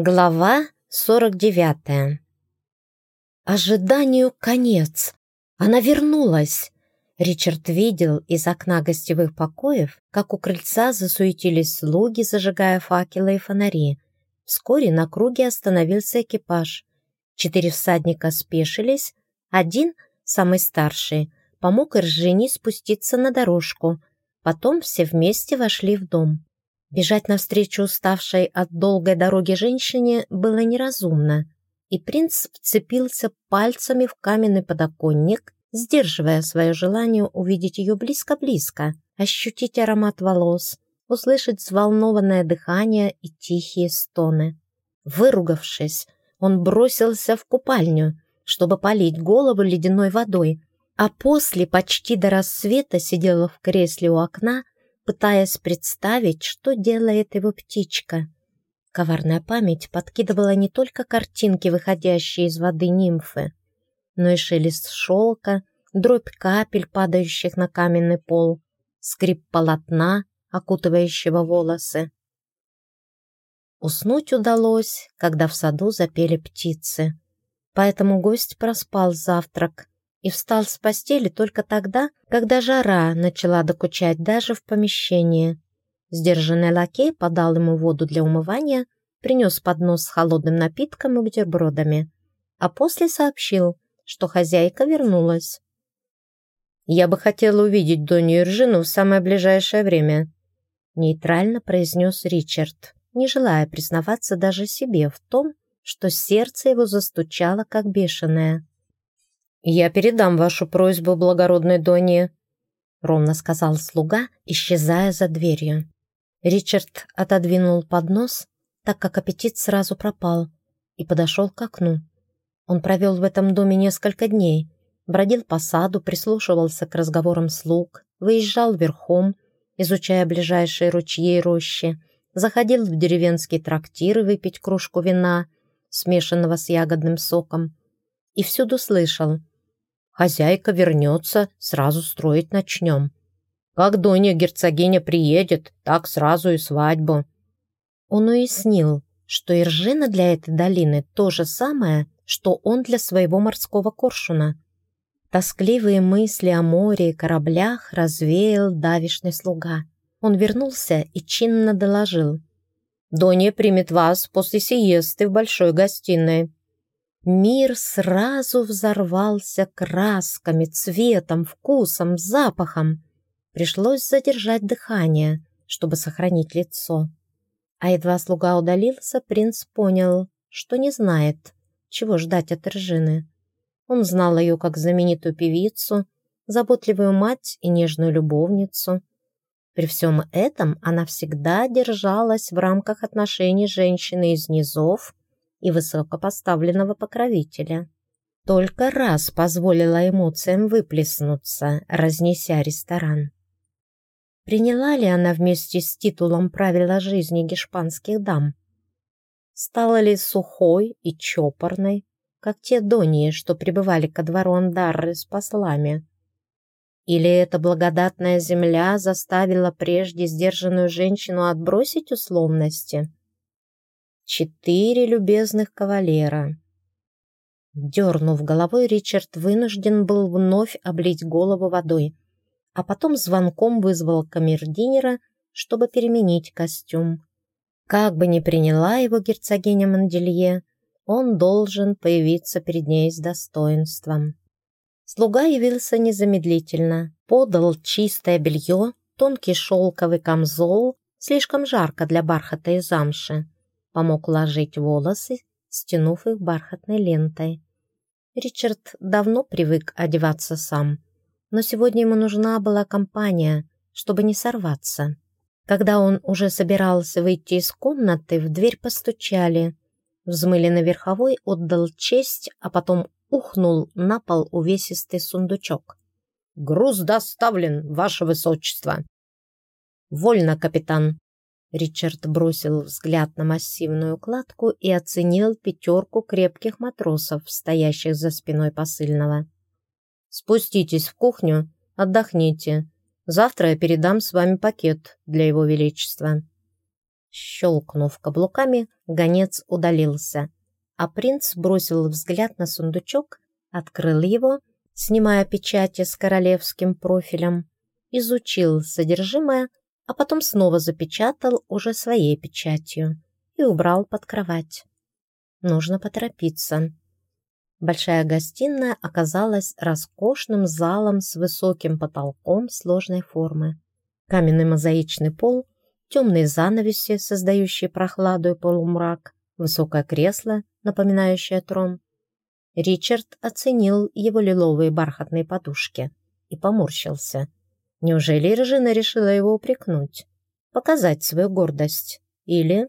Глава 49 Ожиданию конец. Она вернулась. Ричард видел из окна гостевых покоев, как у крыльца засуетились слуги, зажигая факелы и фонари. Вскоре на круге остановился экипаж. Четыре всадника спешились. Один, самый старший, помог Иржине спуститься на дорожку. Потом все вместе вошли в дом. Бежать навстречу уставшей от долгой дороги женщине было неразумно, и принц вцепился пальцами в каменный подоконник, сдерживая свое желание увидеть ее близко-близко, ощутить аромат волос, услышать взволнованное дыхание и тихие стоны. Выругавшись, он бросился в купальню, чтобы полить голову ледяной водой, а после почти до рассвета сидела в кресле у окна, пытаясь представить, что делает его птичка. Коварная память подкидывала не только картинки, выходящие из воды нимфы, но и шелест шелка, дробь капель, падающих на каменный пол, скрип полотна, окутывающего волосы. Уснуть удалось, когда в саду запели птицы. Поэтому гость проспал завтрак, и встал с постели только тогда, когда жара начала докучать даже в помещении. Сдержанный лакей подал ему воду для умывания, принес поднос с холодным напитком и бутербродами, а после сообщил, что хозяйка вернулась. «Я бы хотела увидеть Донью Иржину в самое ближайшее время», нейтрально произнес Ричард, не желая признаваться даже себе в том, что сердце его застучало как бешеное. «Я передам вашу просьбу, благородной Донье», — ровно сказал слуга, исчезая за дверью. Ричард отодвинул поднос, так как аппетит сразу пропал, и подошел к окну. Он провел в этом доме несколько дней, бродил по саду, прислушивался к разговорам слуг, выезжал верхом, изучая ближайшие ручьи и рощи, заходил в деревенский трактир выпить кружку вина, смешанного с ягодным соком, и всюду слышал Хозяйка вернется, сразу строить начнем. Как Доня герцогиня приедет, так сразу и свадьбу». Он уяснил, что Иржина для этой долины то же самое, что он для своего морского коршуна. Тоскливые мысли о море и кораблях развеял давишный слуга. Он вернулся и чинно доложил. «Донья примет вас после сиесты в большой гостиной. Мир сразу взорвался красками, цветом, вкусом, запахом. Пришлось задержать дыхание, чтобы сохранить лицо. А едва слуга удалился, принц понял, что не знает, чего ждать от Ржины. Он знал ее как знаменитую певицу, заботливую мать и нежную любовницу. При всем этом она всегда держалась в рамках отношений женщины из низов и высокопоставленного покровителя. Только раз позволила эмоциям выплеснуться, разнеся ресторан. Приняла ли она вместе с титулом правила жизни гешпанских дам? Стала ли сухой и чопорной, как те донии, что пребывали ко двору Андарры с послами? Или эта благодатная земля заставила прежде сдержанную женщину отбросить условности четыре любезных кавалера. Дернув головой, Ричард вынужден был вновь облить голову водой, а потом звонком вызвал камердинера, чтобы переменить костюм. Как бы ни приняла его герцогиня Манделье, он должен появиться перед ней с достоинством. Слуга явился незамедлительно, подал чистое белье, тонкий шелковый камзол, слишком жарко для бархата и замши, помог уложить волосы, стянув их бархатной лентой. Ричард давно привык одеваться сам, но сегодня ему нужна была компания, чтобы не сорваться. Когда он уже собирался выйти из комнаты, в дверь постучали. Взмыленный верховой отдал честь, а потом ухнул на пол увесистый сундучок. «Груз доставлен, ваше высочество!» «Вольно, капитан!» Ричард бросил взгляд на массивную кладку и оценил пятерку крепких матросов, стоящих за спиной посыльного. «Спуститесь в кухню, отдохните. Завтра я передам с вами пакет для его величества». Щелкнув каблуками, гонец удалился, а принц бросил взгляд на сундучок, открыл его, снимая печати с королевским профилем, изучил содержимое, а потом снова запечатал уже своей печатью и убрал под кровать. Нужно поторопиться. Большая гостиная оказалась роскошным залом с высоким потолком сложной формы. Каменный мозаичный пол, темные занавеси, создающие прохладу и полумрак, высокое кресло, напоминающее трон. Ричард оценил его лиловые бархатные подушки и поморщился. Неужели Режина решила его упрекнуть? Показать свою гордость? Или...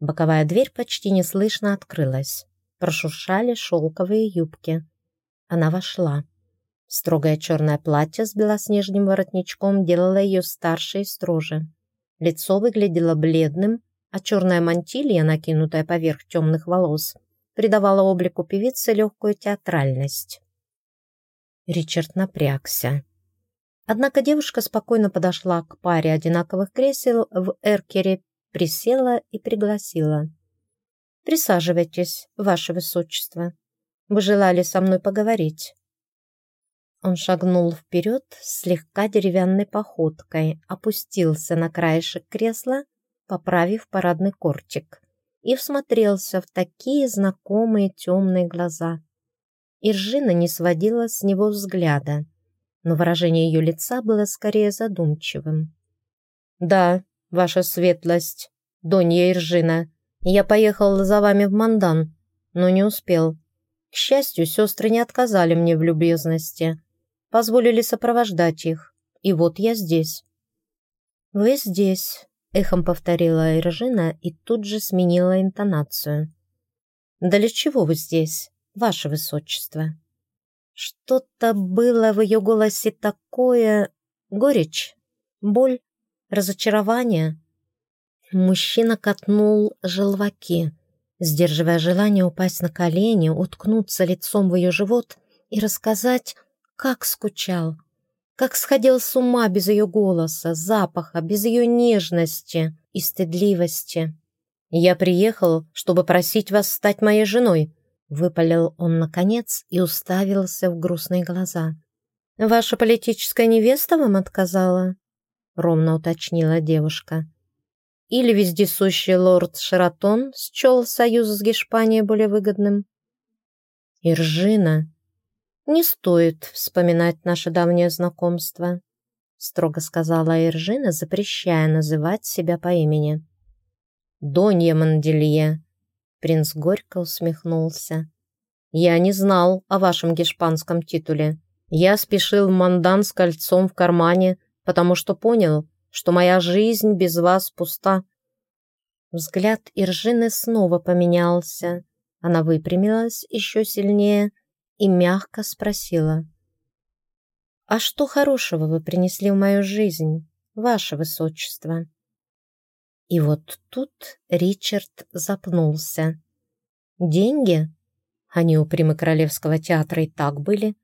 Боковая дверь почти неслышно открылась. Прошуршали шелковые юбки. Она вошла. Строгое черное платье с белоснежным воротничком делало ее старше и строже. Лицо выглядело бледным, а черная мантилья, накинутая поверх темных волос, придавала облику певицы легкую театральность. Ричард напрягся. Однако девушка спокойно подошла к паре одинаковых кресел в эркере, присела и пригласила. «Присаживайтесь, ваше высочество. Вы желали со мной поговорить?» Он шагнул вперед слегка деревянной походкой, опустился на краешек кресла, поправив парадный кортик, и всмотрелся в такие знакомые темные глаза. Иржина не сводила с него взгляда но выражение ее лица было скорее задумчивым. «Да, ваша светлость, Донья Иржина, я поехал за вами в Мандан, но не успел. К счастью, сестры не отказали мне в любезности, позволили сопровождать их, и вот я здесь». «Вы здесь», — эхом повторила Иржина и тут же сменила интонацию. «Да для чего вы здесь, ваше высочество?» Что-то было в ее голосе такое... Горечь, боль, разочарование. Мужчина катнул желваки, сдерживая желание упасть на колени, уткнуться лицом в ее живот и рассказать, как скучал, как сходил с ума без ее голоса, запаха, без ее нежности и стыдливости. «Я приехал, чтобы просить вас стать моей женой», Выпалил он наконец и уставился в грустные глаза. «Ваша политическая невеста вам отказала?» Ровно уточнила девушка. «Или вездесущий лорд Шератон счел союз с Гешпанией более выгодным?» «Иржина, не стоит вспоминать наше давнее знакомство», строго сказала Иржина, запрещая называть себя по имени. «Донья Манделье, Принц горько усмехнулся. «Я не знал о вашем гешпанском титуле. Я спешил в Мандан с кольцом в кармане, потому что понял, что моя жизнь без вас пуста». Взгляд Иржины снова поменялся. Она выпрямилась еще сильнее и мягко спросила. «А что хорошего вы принесли в мою жизнь, ваше высочество?» И вот тут Ричард запнулся. Деньги? Они у примы Королевского театра и так были.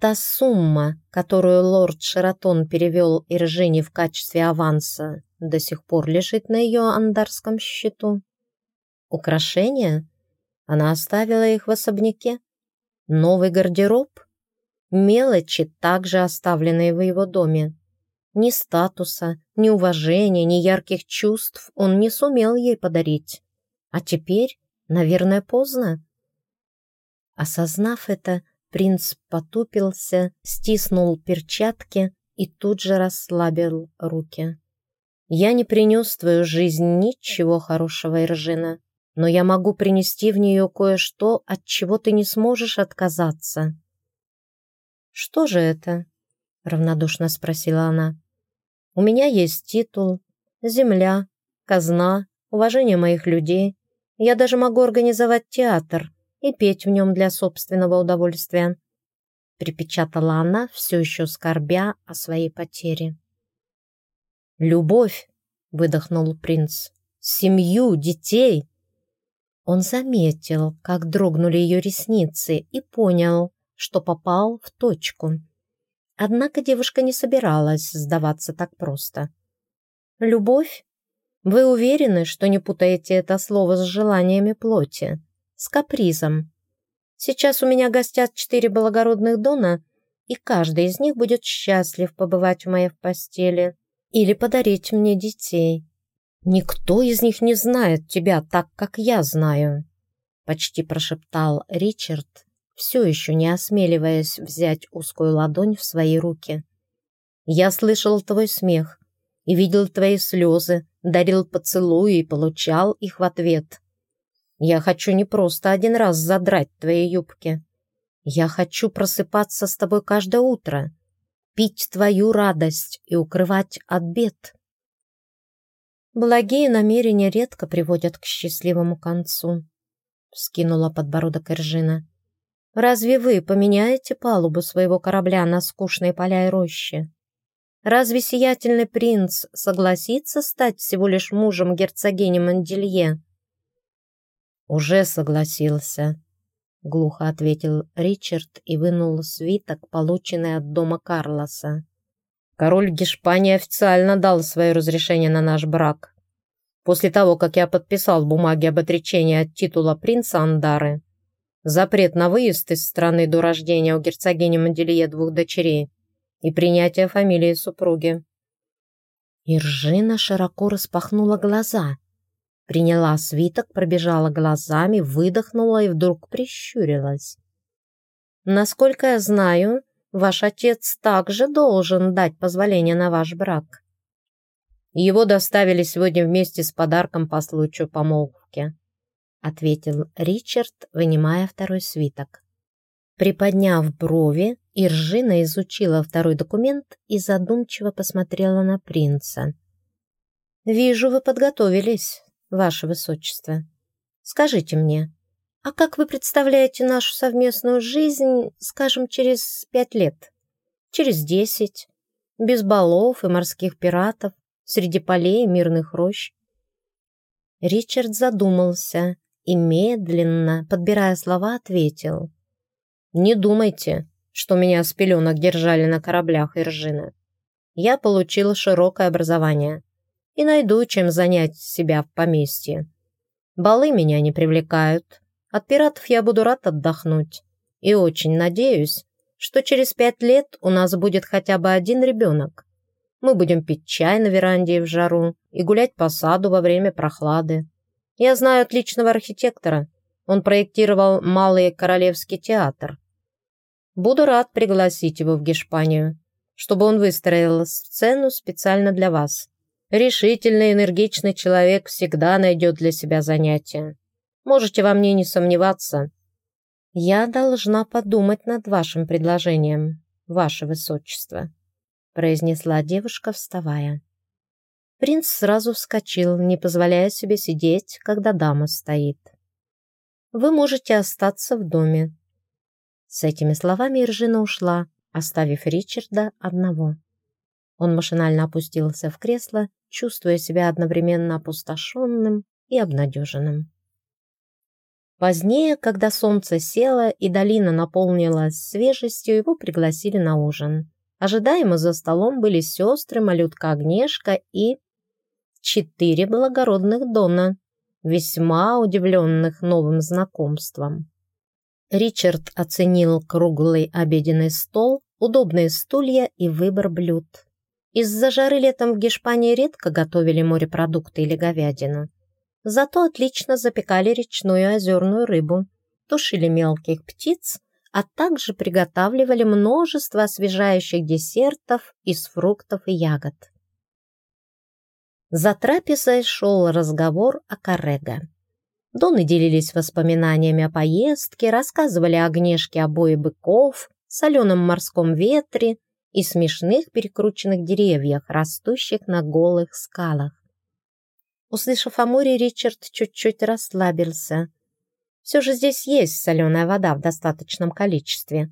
Та сумма, которую лорд Шератон перевел Иржине в качестве аванса, до сих пор лежит на ее андарском счету. Украшения? Она оставила их в особняке. Новый гардероб? Мелочи, также оставленные в его доме. Ни статуса, ни уважения, ни ярких чувств он не сумел ей подарить. А теперь, наверное, поздно. Осознав это, принц потупился, стиснул перчатки и тут же расслабил руки. «Я не принес в твою жизнь ничего хорошего, Иржина, но я могу принести в нее кое-что, от чего ты не сможешь отказаться». «Что же это?» — равнодушно спросила она. У меня есть титул, земля, казна, уважение моих людей. Я даже могу организовать театр и петь в нем для собственного удовольствия. Припечатала она, все еще скорбя о своей потере. «Любовь!» — выдохнул принц. «Семью, детей!» Он заметил, как дрогнули ее ресницы и понял, что попал в точку. Однако девушка не собиралась сдаваться так просто. «Любовь? Вы уверены, что не путаете это слово с желаниями плоти, с капризом? Сейчас у меня гостят четыре благородных дона, и каждый из них будет счастлив побывать в моей постели или подарить мне детей. Никто из них не знает тебя так, как я знаю, почти прошептал Ричард, все еще не осмеливаясь взять узкую ладонь в свои руки. Я слышал твой смех и видел твои слезы, дарил поцелуи и получал их в ответ. Я хочу не просто один раз задрать твои юбки. Я хочу просыпаться с тобой каждое утро, пить твою радость и укрывать от бед. Благие намерения редко приводят к счастливому концу, скинула подбородок Иржина. Разве вы поменяете палубу своего корабля на скучные поля и рощи? Разве сиятельный принц согласится стать всего лишь мужем герцогини Манделье? «Уже согласился», — глухо ответил Ричард и вынул свиток, полученный от дома Карлоса. «Король Гешпании официально дал свое разрешение на наш брак. После того, как я подписал бумаги об отречении от титула принца Андары, запрет на выезд из страны до рождения у герцогини Манделье двух дочерей, и принятие фамилии супруги. Иржина широко распахнула глаза, приняла свиток, пробежала глазами, выдохнула и вдруг прищурилась. «Насколько я знаю, ваш отец также должен дать позволение на ваш брак». Его доставили сегодня вместе с подарком по случаю помолвки, ответил Ричард, вынимая второй свиток. Приподняв брови, Иржина изучила второй документ и задумчиво посмотрела на принца. «Вижу, вы подготовились, ваше высочество. Скажите мне, а как вы представляете нашу совместную жизнь, скажем, через пять лет? Через десять? Без балов и морских пиратов, среди полей и мирных рощ?» Ричард задумался и медленно, подбирая слова, ответил – не думайте, что меня с пеленок держали на кораблях Иржина. Я получил широкое образование и найду, чем занять себя в поместье. Балы меня не привлекают. От пиратов я буду рад отдохнуть. И очень надеюсь, что через пять лет у нас будет хотя бы один ребенок. Мы будем пить чай на веранде в жару и гулять по саду во время прохлады. Я знаю отличного архитектора – он проектировал Малый Королевский театр. Буду рад пригласить его в Гешпанию, чтобы он выстроил сцену специально для вас. Решительный, энергичный человек всегда найдет для себя занятие. Можете во мне не сомневаться. Я должна подумать над вашим предложением, ваше высочество, произнесла девушка, вставая. Принц сразу вскочил, не позволяя себе сидеть, когда дама стоит вы можете остаться в доме». С этими словами Иржина ушла, оставив Ричарда одного. Он машинально опустился в кресло, чувствуя себя одновременно опустошенным и обнадеженным. Позднее, когда солнце село и долина наполнилась свежестью, его пригласили на ужин. Ожидаемо за столом были сестры, малютка Агнешка и четыре благородных Дона, весьма удивленных новым знакомством. Ричард оценил круглый обеденный стол, удобные стулья и выбор блюд. Из-за жары летом в Гешпании редко готовили морепродукты или говядину. Зато отлично запекали речную озерную рыбу, тушили мелких птиц, а также приготавливали множество освежающих десертов из фруктов и ягод. За трапезой шел разговор о Карега. Доны делились воспоминаниями о поездке, рассказывали о гнешке обои быков, соленом морском ветре и смешных перекрученных деревьях, растущих на голых скалах. Услышав о море, Ричард чуть-чуть расслабился. Все же здесь есть соленая вода в достаточном количестве.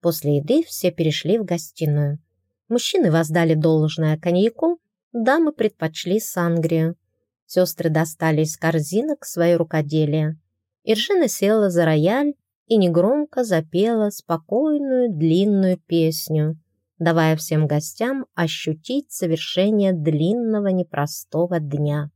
После еды все перешли в гостиную. Мужчины воздали должное коньяку, дамы предпочли сангрию. Сестры достали из корзинок свои рукоделия. Иржина села за рояль и негромко запела спокойную длинную песню, давая всем гостям ощутить совершение длинного непростого дня.